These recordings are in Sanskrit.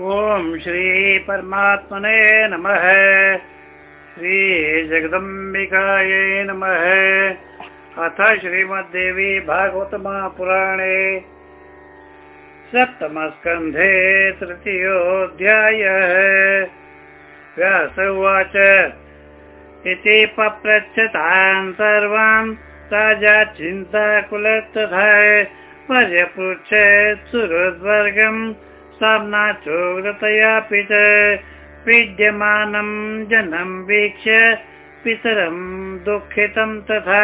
ॐ श्री परमात्मने नमः। श्रीजगदम्बिकायै नमः। अथ श्रीमद्देवी भागवतमहापुराणे सप्तमस्कन्धे तृतीयोऽध्यायः। व्यास उवाच। इति पप्रच्छतान् सर्वान् राजा चिन्ताकुलतथा पर्यपृच्छेत् सुहृद्वर्गम् साम्नाचोग्रतयापि च पीड्यमानं जनं वीक्ष्य पितरं दुःखितं तथा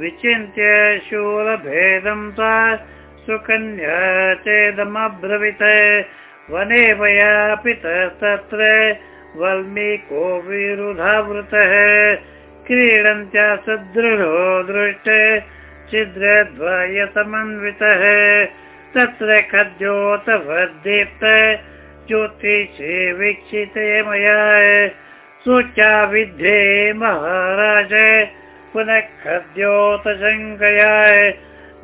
विचिन्त्य शूलभेदं सा सुकन्या चेदमब्रवीत्। वने वया पितस्तत्र वल्मीको विरुधावृतः। क्रीडन्त्या सुदृढो दृष्ट छिद्रद्वयसमन्वितः तत्र खद्योतवद्दीप्त ज्योतिषे वीक्षिते मया। सूच्या विद्धे महाराज पुनः खद्योतशङ्कया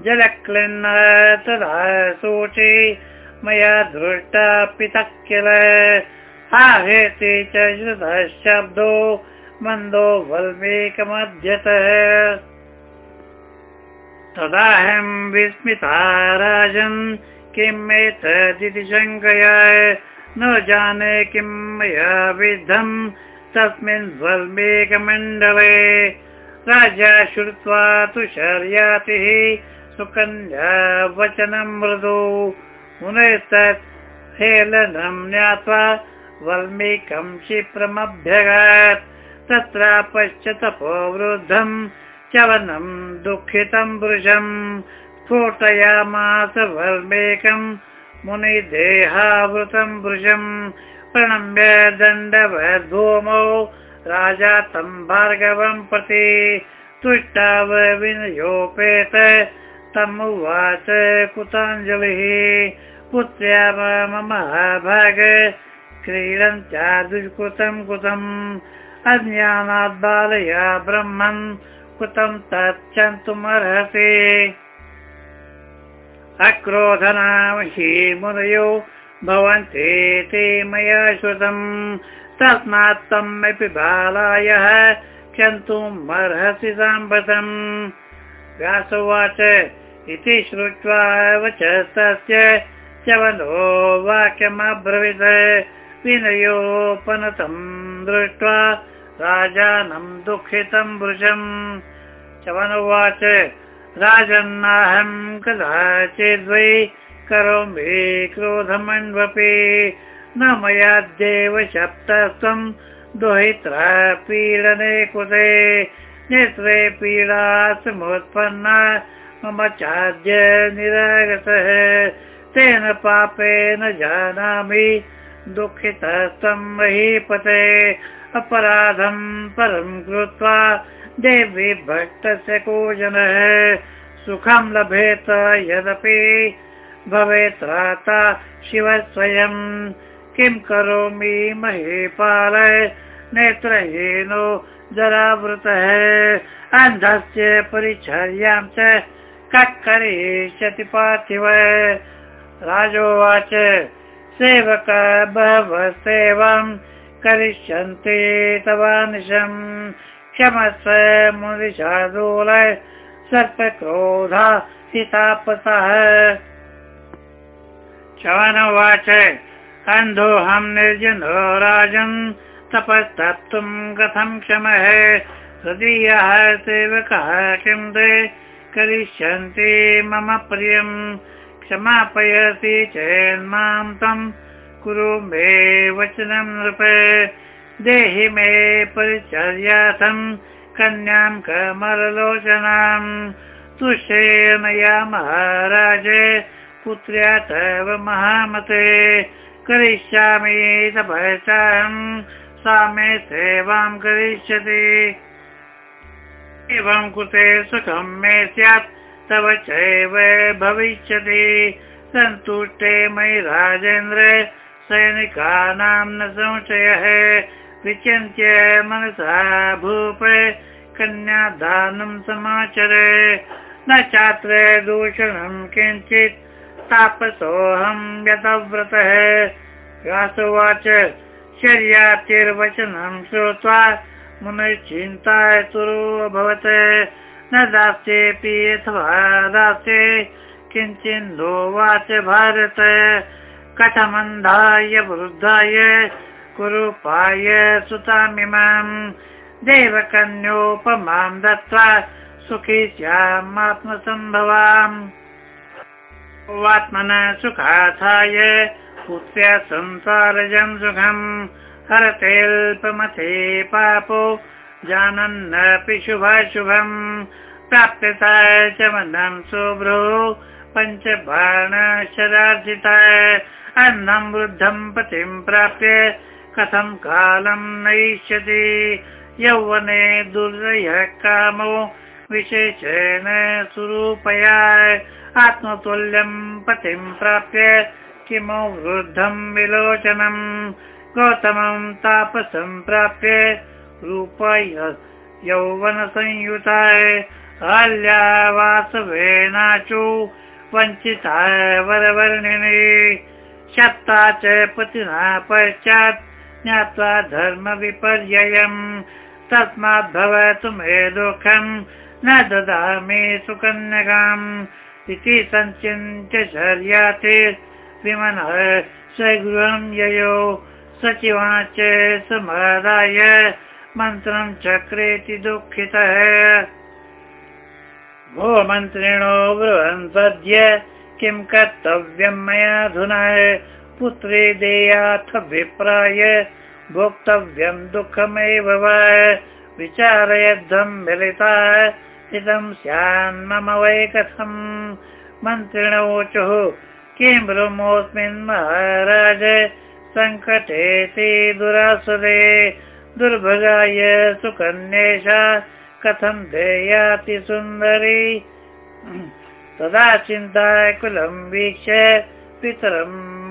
जलक्लिन्न तदा सूचि मया दृष्टा पितः किल आहेति च श्रुतः शब्दो मन्दो वल्मीकमध्यतः तदाहं विस्मिता राजन् किम् एतदिति शङ्कया न जाने किं मया विद्धम् तस्मिन् वल्मीकमण्डले राजा श्रुत्वा तुषर्यातिः सुकन्या वचनं मृदु मुनेस्तत् हेलनं ज्ञात्वा वल्मीकं क्षिप्रमभ्यगात् तत्र पश्चतपोवृद्धम् चवनं दुःखितं वृषम् स्फोटयामास वल्मेकम् मुनिदेहावृतं वृषम् प्रणम्य दण्डवद्भूमौ राजा तं भार्गवं प्रति तुष्टाव विनयोपेत तमुवाच कुताञ्जलिः पुत्र्या मम भाग क्रीडन्त्या दुष्कृतं कृतम् अज्ञानात् बालया ब्रह्मन् कृतं तच्छन्तुमर्हसि अक्रोधनामहि मुनयो भवन्ति मया श्रुतम्। तस्मात् तमपि बालायः क्षन्तुम् अर्हसि साम्प्रतम् व्यासोवाच इति श्रुत्वा वचस्तस्य चवनो वाक्यमब्रवीत्। विनयोपनतं दृष्ट्वा राजानं दुःखितं वृषम् चवनुवाच राजन्नाहं कदाचिद्वै करोमि क्रोधमण्वपि। न मयाद्येव शब्दस्त्वं दुहित्रा पीडने कृते। नेत्रे पीडा समुत्पन्ना मम चाद्य निरागतः तेन पापेन जानामि दुःखितस्त्वं महीपते। अपराधं परं कृत्वा देवी भक्तस्य को जनः सुखं लभेत यदपि भवेत् राता शिव स्वयं। किं करोमि महीपाल नेत्रहीनो जरावृतः अन्धस्य परिचर्यां च करिष्यति पार्थिव। राजोवाच सेवक बहवः सेवां करिष्यन्ति तवानिशम् मुनिशादूल सर्पक्रोधा हितापसः चवनोवाच अन्धोऽहं निर्जनो राजन् तपस्तप्तुं कथं क्षमः तदीयः सेवकः किं ते? करिष्यन्ति मम प्रियम् क्षमापयसि चेन्मां तं। कुरु मे वचनं नृप देहि मे परिचर्यार्थं कन्यां कमललोचनां। तुष्येमया महाराज पुत्र्या तव महामते। करिष्यामि तपश्चाहं सा मे सेवां करिष्यति। एवं कृते सुखं मे स्यात् तव चैव भविष्यति। सन्तुष्टे मयि राजेन्द्र सैनिकानां न संशयः विचिन्त्य मनसा भूप कन्यादानं समाचर। न चात्र दूषणं किञ्चित्, तापसोऽहं यतव्रतः व्यासोवाच, शर्यातिर्वचनं श्रुत्वा मुनिश्चिन्ताय तुरो अभवत् न दास्येऽपि अथवा दास्ये किञ्चिन्नोवाच भारत। कथमन्धाय वृद्धाय कुरुपाय सुतामिमाम् देवकन्योपमां दत्त्वा सुखी स्यामात्मसम्भवाम्। आत्मन सुखाथाय पुत्र्या संसारजं सुखम्। हरतेऽल्पमथे पापो जानन्नपि शुभाशुभम्। प्राप्यता च मन्दं सुभ्रो पञ्चबाणशरार्जिता। अन्नं वृद्धं पतिं प्राप्य कथं कालं नयिष्यति यौवने दुर्दयः कामो विशेषेण सुरूपया आत्मतुल्यं पतिं प्राप्य किमो वृद्धं विलोचनम् गौतमं तापसं प्राप्य रूपाय यौवनसंयुताय। अल्या वासवेनाचु वञ्चिताय वरवर्णिनि। शप्ता च पतिना पश्चात् ज्ञात्वा धर्मविपर्ययम्। तस्मात् भवतु मे दुःखम्। न ददामि सुकन्यकाम्। इति सञ्चिन्त्य शर्याते विमनः। स्वगृहं ययो। सचिवा च समादाय। मन्त्रं चक्रेति दुःखितः। भो मन्त्रिणो ब्रुवन् सद्य किं कर्तव्यं मयाधुना पुत्री देयाथ विप्राय, भोक्तव्यं दुःखमेव वा? विचारयद्धं मिलिता, इदं स्यान् मम वै कथम् मन्त्रिणोचुः किं ब्रह्मोऽस्मिन् महाराज? सङ्कटेति दुरासुरे, दुर्भगाय सुकन्येषा, कथं देयाति सुन्दरी? तदा चिन्ताय कुलं वीक्ष्य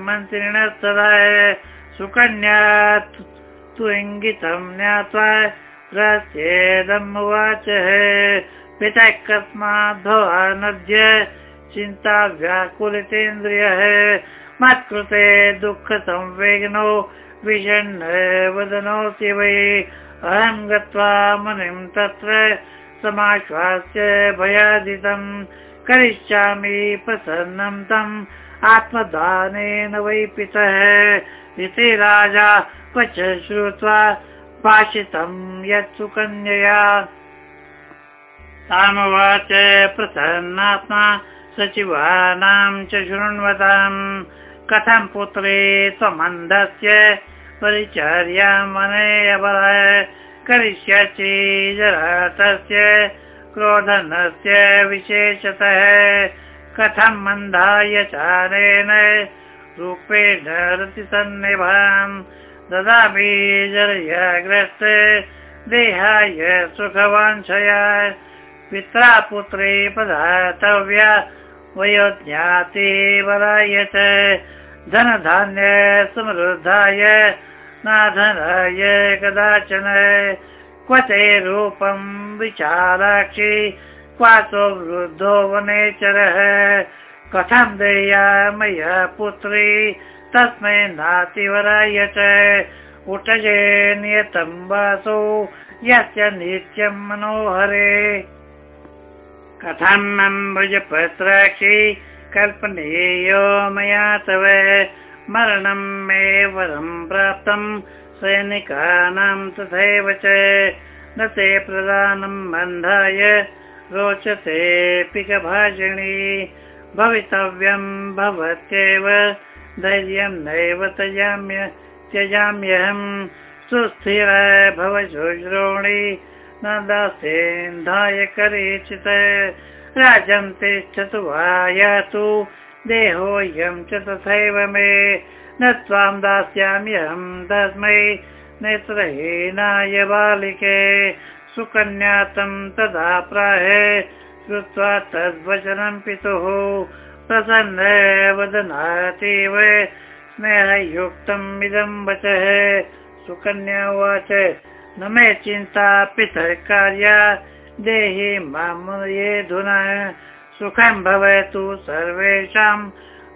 पितरं मन्त्रिणस्तदा सुकन्या तु इङ्गितं ज्ञात्वा रहस्येदम् उवाच पिता कस्मात् भवानद्य चिन्ता व्याकुलितेन्द्रियः मत्कृते दुःखसंवेगनो विषण्ण वदनोऽसि वै। अहं गत्वा मुनिं तत्र समाश्वास्य भयादितं। करिष्यामि प्रसन्नं तम् आत्मदानेन वै पितः इति राजा क्वच श्रुत्वा भाषितं यत् सुकन्यया। तामुवाच प्रसन्नात्मा सचिवानां च शृण्वताम्। कथं पुत्रे त्वमन्धस्य परिचर्यां वने अवर करिष्यसि जरतस्य क्रोधनस्य विशेषतः कथं मन्धाय चारेण रूपेण रतिसन्निभाम् ददामि जरयग्रस्त देहाय सुखवाञ्छया पित्रा पुत्रे पदातव्या वयो ज्ञाति वराय च धनधान्य समृद्धाय नाधनाय कदाचन क्व ते रूपं विचाराक्षि क्वासो वृद्धो वनेचरः कथं देया मया पुत्री तस्मै नातिवराय च। उटजे नियतं वासो यस्य नित्यं मनोहरे। कथम् अम्बुजपत्राक्षि कल्पनीयो मया तव। मरणं मे वरं प्राप्तं सैनिकानां तथैव च। न ते प्रदानं बन्धाय रोचते पिकभाषिणी भवितव्यं भवत्येव धैर्यं नैव त्यजाम्य त्यजाम्यहं। सुस्थिर भव शुश्रोणि न दासेन्धाय करेचित् राजं तिष्ठतु वा यातु देहोऽयं च तथैव मे। न त्वां दास्याम्यहं तस्मै नेत्रहीनाय बालिके सुकन्यातं तदा प्राह श्रुत्वा तद्वचनं पितुः प्रसन्न वदनातीव स्नेहयुक्तम् इदं वचः। सुकन्या उवाच न मे चिन्ता पितः देहि मामुना सुखं भवतु सर्वेषां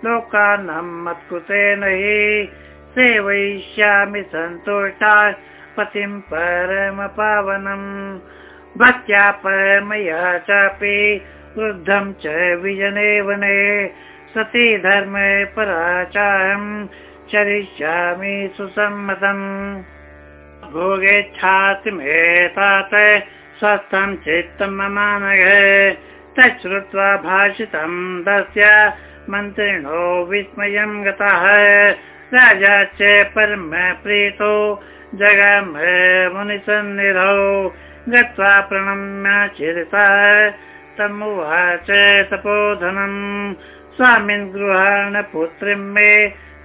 लोकानां मत्कृते न हि सेवयिष्यामि सन्तोषा पतिं परमपावनम् भक्त्या परमया चापि वृद्धं च विजने वने सती धर्मे पराचारम् चरिष्यामि सुसम्मतम्। भोगेच्छाति मे तात स्वस्थं चित्तं ममानघ तच्छ्रुत्वा भाषितं तस्य मन्त्रिणो विस्मयं गतः। राजा च परम प्रीतो जगाम मुनिसन्निधौ गत्वा प्रणम्य चिरता तमुवाच तपोधनम् स्वामिन् गृहाण पुत्रीं मे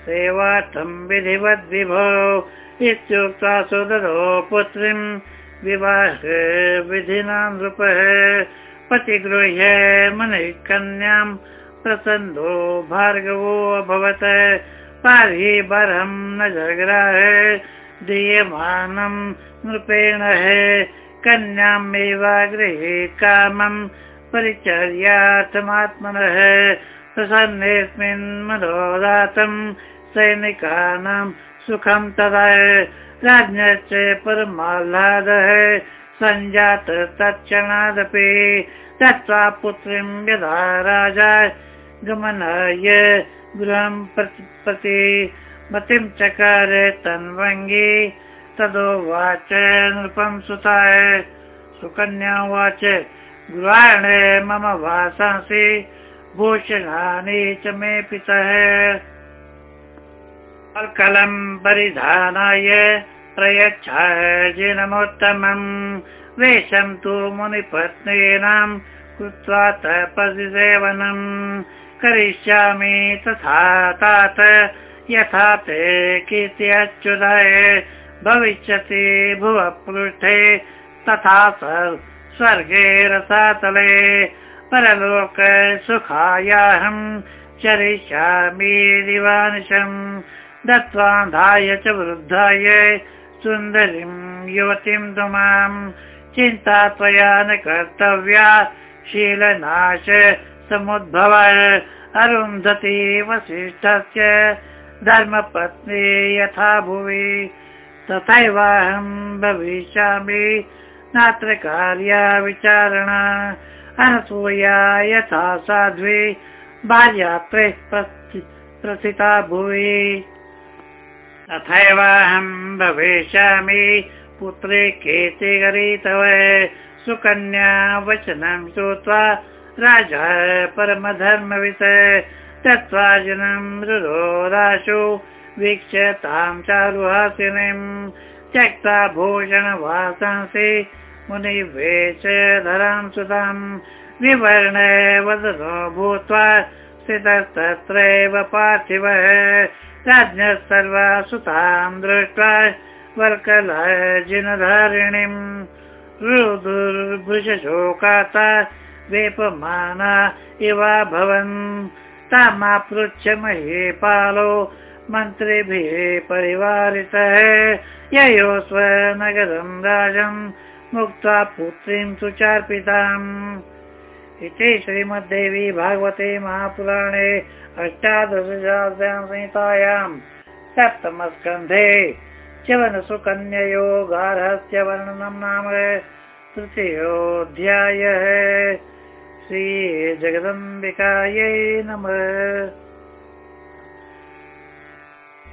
सेवार्थं विधिवद्विभो इत्युक्त्वा सुदरो पुत्रीं विवाह विधिना नृपः पतिगृह्य मुनिः कन्यां प्रसन्नो भार्गवो अभवत्। पाहि बरं न जग्राह दीयमानं नृपेण कन्यामेवागृहे कामं परिचर्यार्थमात्मनः प्रसन्नेऽस्मिन् मनोदातं सैनिकानां सुखं तदा राज्ञश्च परमाह्लादः सञ्जात तत्क्षणादपि दत्त्वा पुत्रीं यदा राजा गमनाय गृहं प्रति मतिं चकार तन्वङ्गी तदोवाच नृपं सुताय। सुकन्या उवाच गृहाण मम वासांसि भूषणानि च मे पितः। कलं परिधानाय प्रयच्छाजिनमोत्तमम् वेषं तु मुनिपत्नीनां कृत्वा तपसिसेवनम् करिष्यामि तथा तात यथा ते कीर्त्यच्युताय भविष्यति भुवपृष्ठे तथा स्वर्गे रसातले परलोक सुखायाहं चरिष्यामि दिवानिशम् दत्त्वान्धाय च वृद्धाय सुन्दरीं युवतीं तु मां चिन्ता त्वया न कर्तव्या शीलनाश समुद्भव अरुन्धति वसिष्ठस्य धर्मपत्नी यथा भुवि तथैवाहं भविष्यामि। नात्र कार्या विचारणा अनसूया यथा साध्वी बाल्यात्रे प्रथिता भुवि। तथैवाहं भविष्यामि पुत्रे केते गरीतव सुकन्या वचनं श्रुत्वा राजा परमधर्मवित् तत्त्वा जनं रुरोदाशु वीक्ष्य तां चारुहासिनीं त्यक्ता भूषणवासांसि मुनिवेश धरां सुतां विवर्ण वदनो भूत्वा स्थितस्तत्रैव पार्थिवः राज्ञः सर्वा सुतां दृष्ट्वा वल्कलजिनधारिणीं रुदुर्भुजशोकाता वेपमाना इवाभवन् तामापृच्छ महीपालो मन्त्रिभिः परिवारितः। ययो स्वनगरं राजं मुक्त्वा पुत्रीं सुचार्पिताम्। इति श्रीमद्देवी भागवते महापुराणे अष्टादशशास्त्रां संहितायां सप्तमस्कन्धे च्यवनसुकन्ययो गार्हस्य वर्णनं नाम तृतीयोऽध्यायः श्रीजगदम्बिकायै नमः